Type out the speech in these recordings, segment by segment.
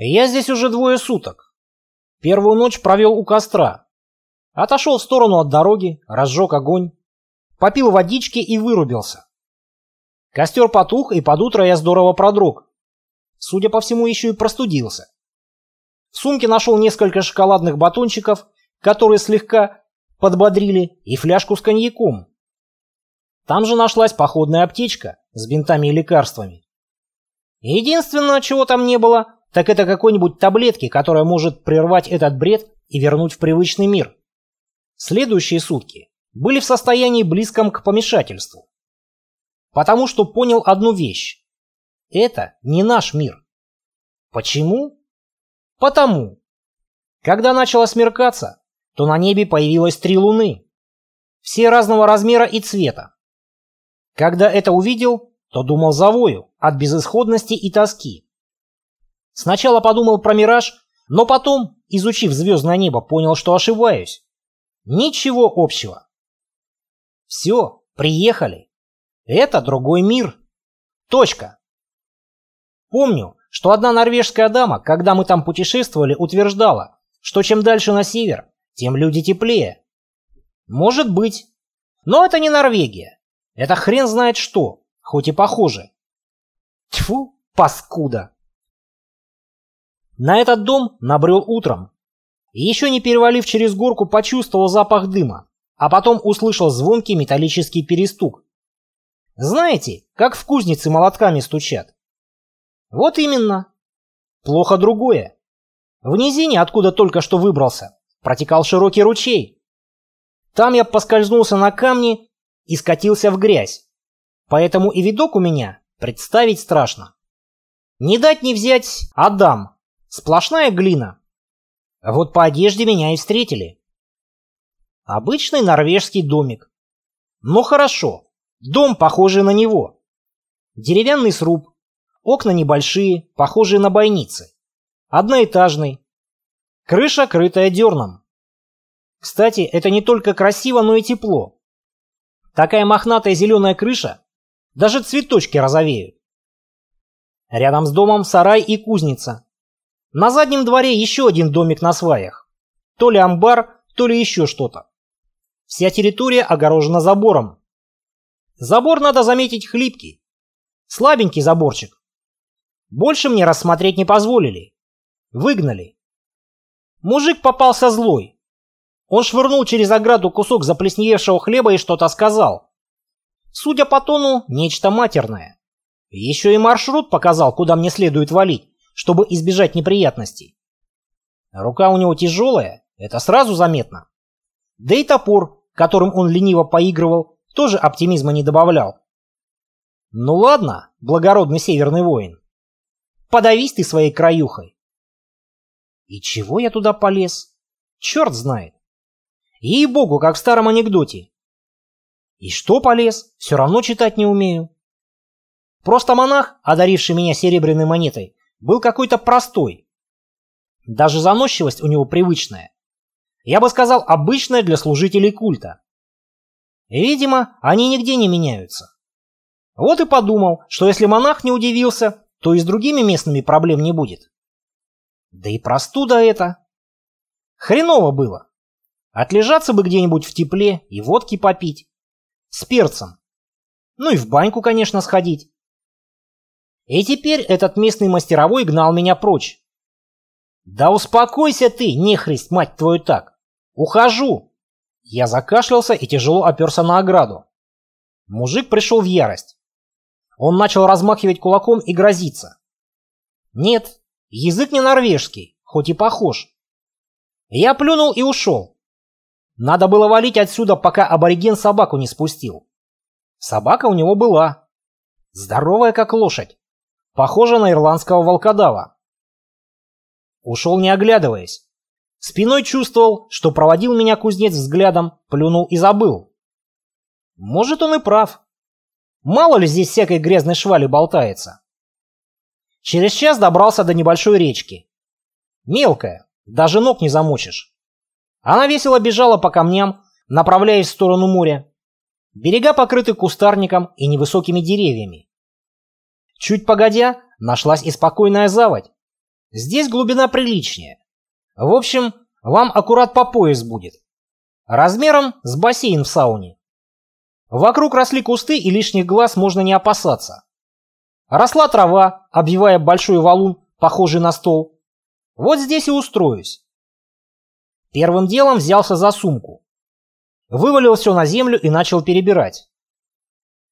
Я здесь уже двое суток. Первую ночь провел у костра. Отошел в сторону от дороги, разжег огонь, попил водички и вырубился. Костер потух, и под утро я здорово продрог. Судя по всему, еще и простудился. В сумке нашел несколько шоколадных батончиков, которые слегка подбодрили, и фляжку с коньяком. Там же нашлась походная аптечка с бинтами и лекарствами. Единственное, чего там не было, так это какой-нибудь таблетки, которая может прервать этот бред и вернуть в привычный мир. Следующие сутки были в состоянии близком к помешательству. Потому что понял одну вещь. Это не наш мир. Почему? Потому. Когда начало смеркаться, то на небе появилось три луны. Все разного размера и цвета. Когда это увидел, то думал завою от безысходности и тоски. Сначала подумал про мираж, но потом, изучив звездное небо, понял, что ошибаюсь. Ничего общего. Все, приехали. Это другой мир. Точка. Помню, что одна норвежская дама, когда мы там путешествовали, утверждала, что чем дальше на север, тем люди теплее. Может быть. Но это не Норвегия. Это хрен знает что, хоть и похоже. Тьфу, паскуда. На этот дом набрел утром. Еще не перевалив через горку, почувствовал запах дыма, а потом услышал звонкий металлический перестук. Знаете, как в кузнице молотками стучат? Вот именно. Плохо другое. В низине, откуда только что выбрался, протекал широкий ручей. Там я поскользнулся на камне и скатился в грязь. Поэтому и видок у меня представить страшно. Не дать не взять Адам, Сплошная глина. Вот по одежде меня и встретили. Обычный норвежский домик. Ну хорошо, дом, похожий на него. Деревянный сруб, окна небольшие, похожие на бойницы. Одноэтажный. Крыша, крытая дерном. Кстати, это не только красиво, но и тепло. Такая мохнатая зеленая крыша, даже цветочки розовеют. Рядом с домом сарай и кузница. На заднем дворе еще один домик на сваях. То ли амбар, то ли еще что-то. Вся территория огорожена забором. Забор, надо заметить, хлипкий. Слабенький заборчик. Больше мне рассмотреть не позволили. Выгнали. Мужик попался злой. Он швырнул через ограду кусок заплесневевшего хлеба и что-то сказал. Судя по тону, нечто матерное. Еще и маршрут показал, куда мне следует валить чтобы избежать неприятностей. Рука у него тяжелая, это сразу заметно. Да и топор, которым он лениво поигрывал, тоже оптимизма не добавлял. Ну ладно, благородный северный воин. Подавись ты своей краюхой. И чего я туда полез? Черт знает. Ей-богу, как в старом анекдоте. И что полез? Все равно читать не умею. Просто монах, одаривший меня серебряной монетой, был какой-то простой. Даже заносчивость у него привычная. Я бы сказал, обычная для служителей культа. видимо, они нигде не меняются. Вот и подумал, что если монах не удивился, то и с другими местными проблем не будет. Да и простуда это. Хреново было. Отлежаться бы где-нибудь в тепле и водки попить. С перцем. Ну и в баньку, конечно, сходить. И теперь этот местный мастеровой гнал меня прочь. «Да успокойся ты, нехрист, мать твою так! Ухожу!» Я закашлялся и тяжело оперся на ограду. Мужик пришел в ярость. Он начал размахивать кулаком и грозиться. Нет, язык не норвежский, хоть и похож. Я плюнул и ушел. Надо было валить отсюда, пока абориген собаку не спустил. Собака у него была. Здоровая, как лошадь. Похоже на ирландского волкодава. Ушел не оглядываясь. Спиной чувствовал, что проводил меня кузнец взглядом, плюнул и забыл. Может, он и прав. Мало ли здесь всякой грязной швали болтается. Через час добрался до небольшой речки. Мелкая, даже ног не замочишь. Она весело бежала по камням, направляясь в сторону моря. Берега покрыты кустарником и невысокими деревьями. Чуть погодя, нашлась и спокойная заводь. Здесь глубина приличнее. В общем, вам аккурат по пояс будет. Размером с бассейн в сауне. Вокруг росли кусты и лишних глаз можно не опасаться. Росла трава, обвивая большой валун, похожий на стол. Вот здесь и устроюсь. Первым делом взялся за сумку. Вывалил все на землю и начал перебирать.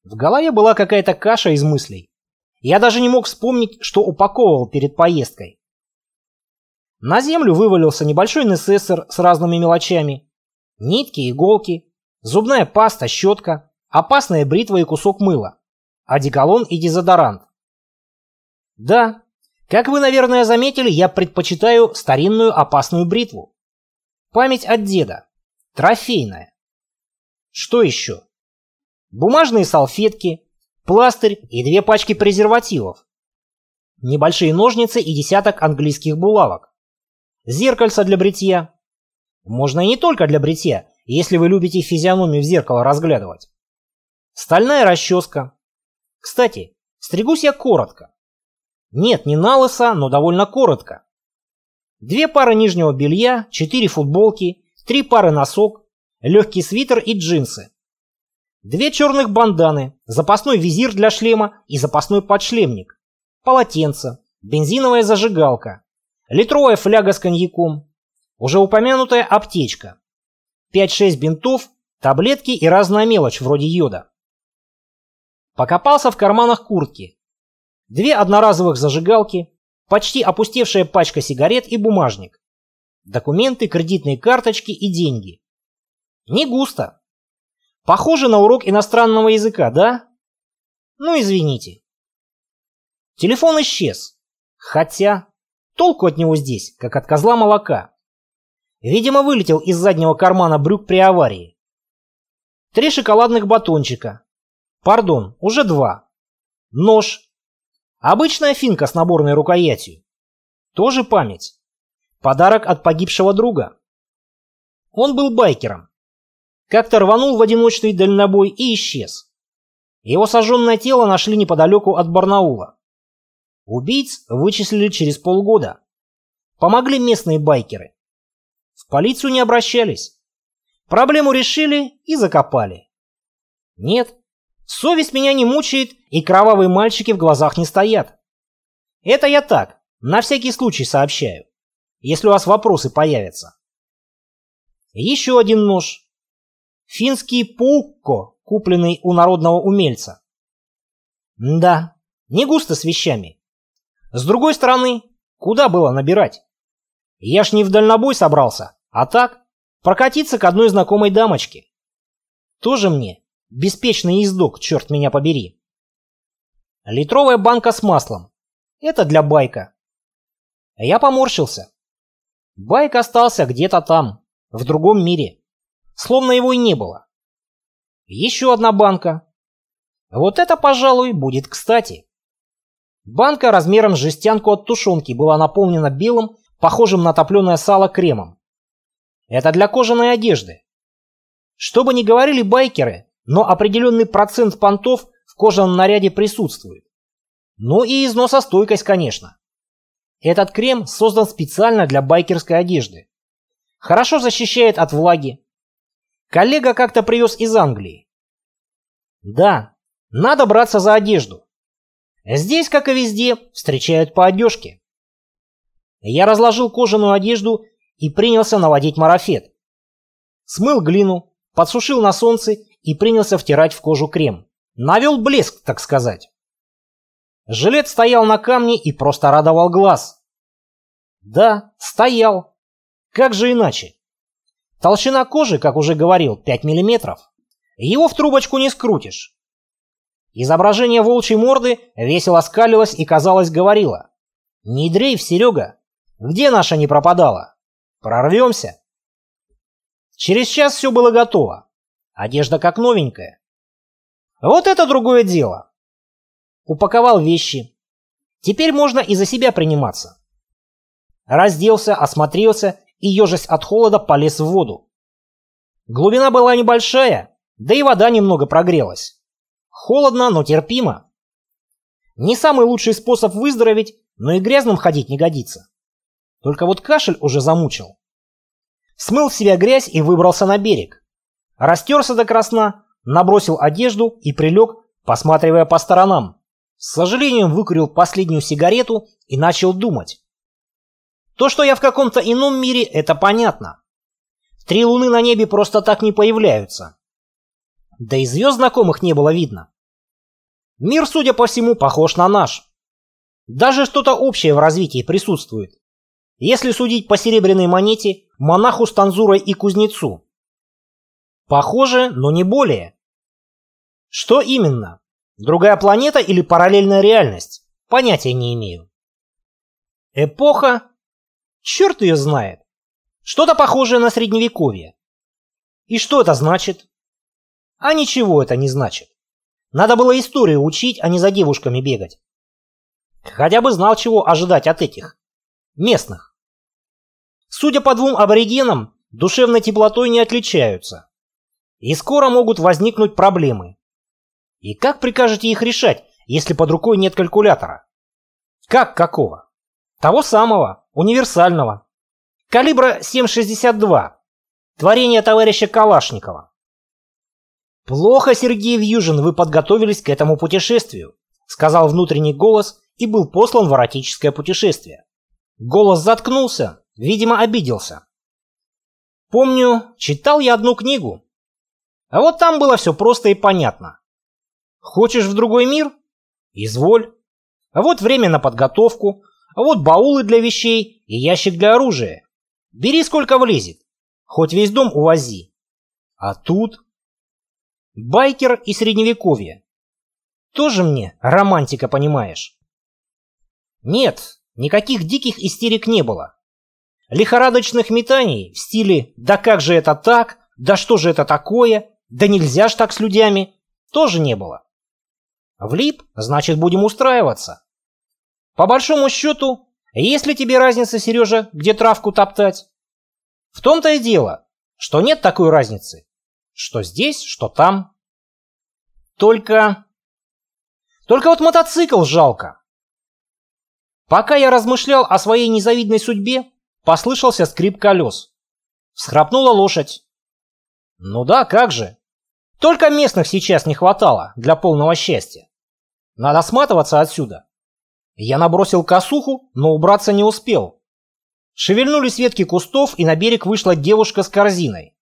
В голове была какая-то каша из мыслей. Я даже не мог вспомнить, что упаковывал перед поездкой. На землю вывалился небольшой несессор с разными мелочами. Нитки, иголки, зубная паста, щетка, опасная бритва и кусок мыла, одеколон и дезодорант. Да, как вы, наверное, заметили, я предпочитаю старинную опасную бритву. Память от деда. Трофейная. Что еще? Бумажные салфетки, пластырь и две пачки презервативов. Небольшие ножницы и десяток английских булавок. Зеркальце для бритья. Можно и не только для бритья, если вы любите физиономию в зеркало разглядывать. Стальная расческа. Кстати, стригусь я коротко. Нет, не на лысо, но довольно коротко. Две пары нижнего белья, четыре футболки, три пары носок, легкий свитер и джинсы. Две черных банданы, запасной визир для шлема и запасной подшлемник, полотенце, бензиновая зажигалка, литровая фляга с коньяком, уже упомянутая аптечка, 5-6 бинтов, таблетки и разная мелочь вроде йода. Покопался в карманах куртки. Две одноразовых зажигалки, почти опустевшая пачка сигарет и бумажник. Документы, кредитные карточки и деньги. Не густо, Похоже на урок иностранного языка, да? Ну, извините. Телефон исчез. Хотя, толку от него здесь, как от козла молока. Видимо, вылетел из заднего кармана брюк при аварии. Три шоколадных батончика. Пардон, уже два. Нож. Обычная финка с наборной рукоятью. Тоже память. Подарок от погибшего друга. Он был байкером. Как-то рванул в одиночный дальнобой и исчез. Его сожженное тело нашли неподалеку от Барнаула. Убийц вычислили через полгода. Помогли местные байкеры. В полицию не обращались. Проблему решили и закопали. Нет, совесть меня не мучает, и кровавые мальчики в глазах не стоят. Это я так, на всякий случай сообщаю, если у вас вопросы появятся. Еще один нож. Финский пукко, купленный у народного умельца. Да, не густо с вещами. С другой стороны, куда было набирать? Я ж не в дальнобой собрался, а так, прокатиться к одной знакомой дамочке. Тоже мне беспечный ездок, черт меня побери. Литровая банка с маслом. Это для байка. Я поморщился. Байк остался где-то там, в другом мире словно его и не было. Еще одна банка. Вот это, пожалуй, будет кстати. Банка размером с жестянку от тушенки была наполнена белым, похожим на топленое сало кремом. Это для кожаной одежды. Что бы ни говорили байкеры, но определенный процент понтов в кожаном наряде присутствует. Ну и износостойкость, конечно. Этот крем создан специально для байкерской одежды. Хорошо защищает от влаги, Коллега как-то привез из Англии. Да, надо браться за одежду. Здесь, как и везде, встречают по одежке. Я разложил кожаную одежду и принялся наводить марафет. Смыл глину, подсушил на солнце и принялся втирать в кожу крем. Навел блеск, так сказать. Жилет стоял на камне и просто радовал глаз. Да, стоял. Как же иначе? Толщина кожи, как уже говорил, 5 мм. Его в трубочку не скрутишь. Изображение волчьей морды весело скалилось и, казалось, говорило. «Не дрейф, Серега! Где наша не пропадала? Прорвемся!» Через час все было готово. Одежда как новенькая. Вот это другое дело. Упаковал вещи. Теперь можно и за себя приниматься. Разделся, осмотрелся и, ежась от холода, полез в воду. Глубина была небольшая, да и вода немного прогрелась. Холодно, но терпимо. Не самый лучший способ выздороветь, но и грязным ходить не годится. Только вот кашель уже замучил. Смыл в себя грязь и выбрался на берег. Растерся до красна, набросил одежду и прилег, посматривая по сторонам. С сожалением выкурил последнюю сигарету и начал думать. То, что я в каком-то ином мире, это понятно. Три луны на небе просто так не появляются. Да и звезд знакомых не было видно. Мир, судя по всему, похож на наш. Даже что-то общее в развитии присутствует. Если судить по серебряной монете, монаху с танзурой и кузнецу. Похоже, но не более. Что именно? Другая планета или параллельная реальность? Понятия не имею. Эпоха? Черт ее знает. Что-то похожее на средневековье. И что это значит? А ничего это не значит. Надо было историю учить, а не за девушками бегать. Хотя бы знал, чего ожидать от этих. Местных. Судя по двум аборигенам, душевной теплотой не отличаются. И скоро могут возникнуть проблемы. И как прикажете их решать, если под рукой нет калькулятора? Как какого? Того самого, универсального. Калибра 7,62. Творение товарища Калашникова. «Плохо, Сергей Вьюжин, вы подготовились к этому путешествию», сказал внутренний голос и был послан в эротическое путешествие. Голос заткнулся, видимо, обиделся. Помню, читал я одну книгу. А вот там было все просто и понятно. Хочешь в другой мир? Изволь. А вот время на подготовку, вот баулы для вещей и ящик для оружия. Бери сколько влезет. Хоть весь дом увози. А тут... Байкер и средневековье. Тоже мне романтика, понимаешь? Нет, никаких диких истерик не было. Лихорадочных метаний в стиле «да как же это так?», «да что же это такое?», «да нельзя ж так с людьми» тоже не было. Влип, значит будем устраиваться. По большому счету, есть ли тебе разница, Сережа, где травку топтать? В том-то и дело, что нет такой разницы. Что здесь, что там. Только... Только вот мотоцикл жалко. Пока я размышлял о своей незавидной судьбе, послышался скрип колес. Всхрапнула лошадь. Ну да, как же. Только местных сейчас не хватало для полного счастья. Надо сматываться отсюда. Я набросил косуху, но убраться не успел. Шевельнулись ветки кустов, и на берег вышла девушка с корзиной.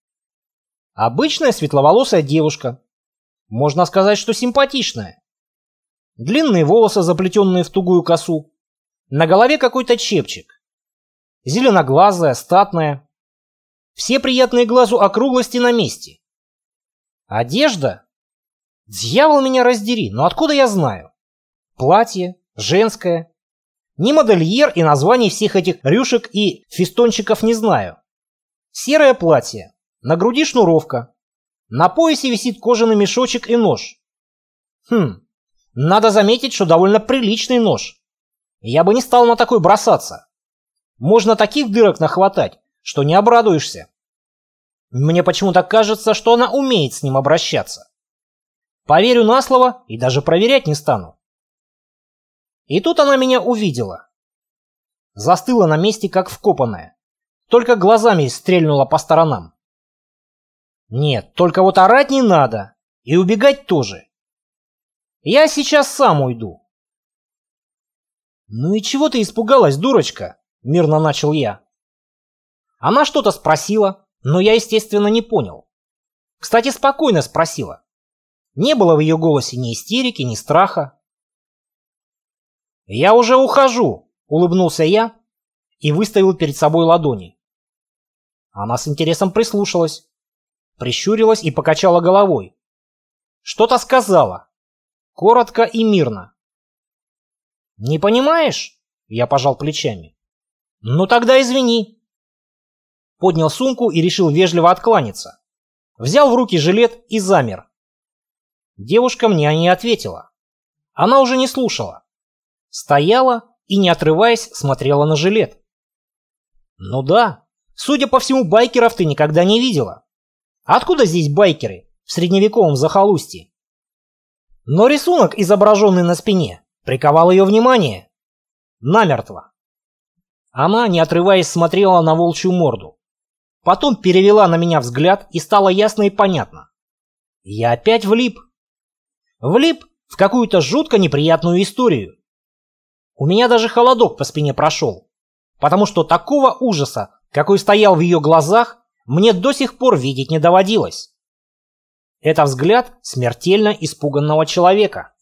Обычная светловолосая девушка. Можно сказать, что симпатичная. Длинные волосы, заплетенные в тугую косу. На голове какой-то чепчик. Зеленоглазая, статная. Все приятные глазу округлости на месте. Одежда? Дьявол меня раздери, но откуда я знаю? Платье, женское. Ни модельер и названий всех этих рюшек и фистончиков не знаю. Серое платье, на груди шнуровка. На поясе висит кожаный мешочек и нож. Хм, надо заметить, что довольно приличный нож. Я бы не стал на такой бросаться. Можно таких дырок нахватать, что не обрадуешься. Мне почему-то кажется, что она умеет с ним обращаться. Поверю на слово и даже проверять не стану. И тут она меня увидела. Застыла на месте, как вкопанная. Только глазами стрельнула по сторонам. Нет, только вот орать не надо. И убегать тоже. Я сейчас сам уйду. Ну и чего ты испугалась, дурочка? Мирно начал я. Она что-то спросила, но я, естественно, не понял. Кстати, спокойно спросила. Не было в ее голосе ни истерики, ни страха. «Я уже ухожу», — улыбнулся я и выставил перед собой ладони. Она с интересом прислушалась, прищурилась и покачала головой. Что-то сказала. Коротко и мирно. «Не понимаешь?» — я пожал плечами. «Ну тогда извини». Поднял сумку и решил вежливо откланяться. Взял в руки жилет и замер. Девушка мне не ответила. Она уже не слушала. Стояла и, не отрываясь, смотрела на жилет. Ну да, судя по всему, байкеров ты никогда не видела. Откуда здесь байкеры в средневековом захолустье? Но рисунок, изображенный на спине, приковал ее внимание. Намертво. Она, не отрываясь, смотрела на волчью морду. Потом перевела на меня взгляд и стало ясно и понятно. Я опять влип. Влип в какую-то жутко неприятную историю. У меня даже холодок по спине прошел, потому что такого ужаса, какой стоял в ее глазах, мне до сих пор видеть не доводилось. Это взгляд смертельно испуганного человека.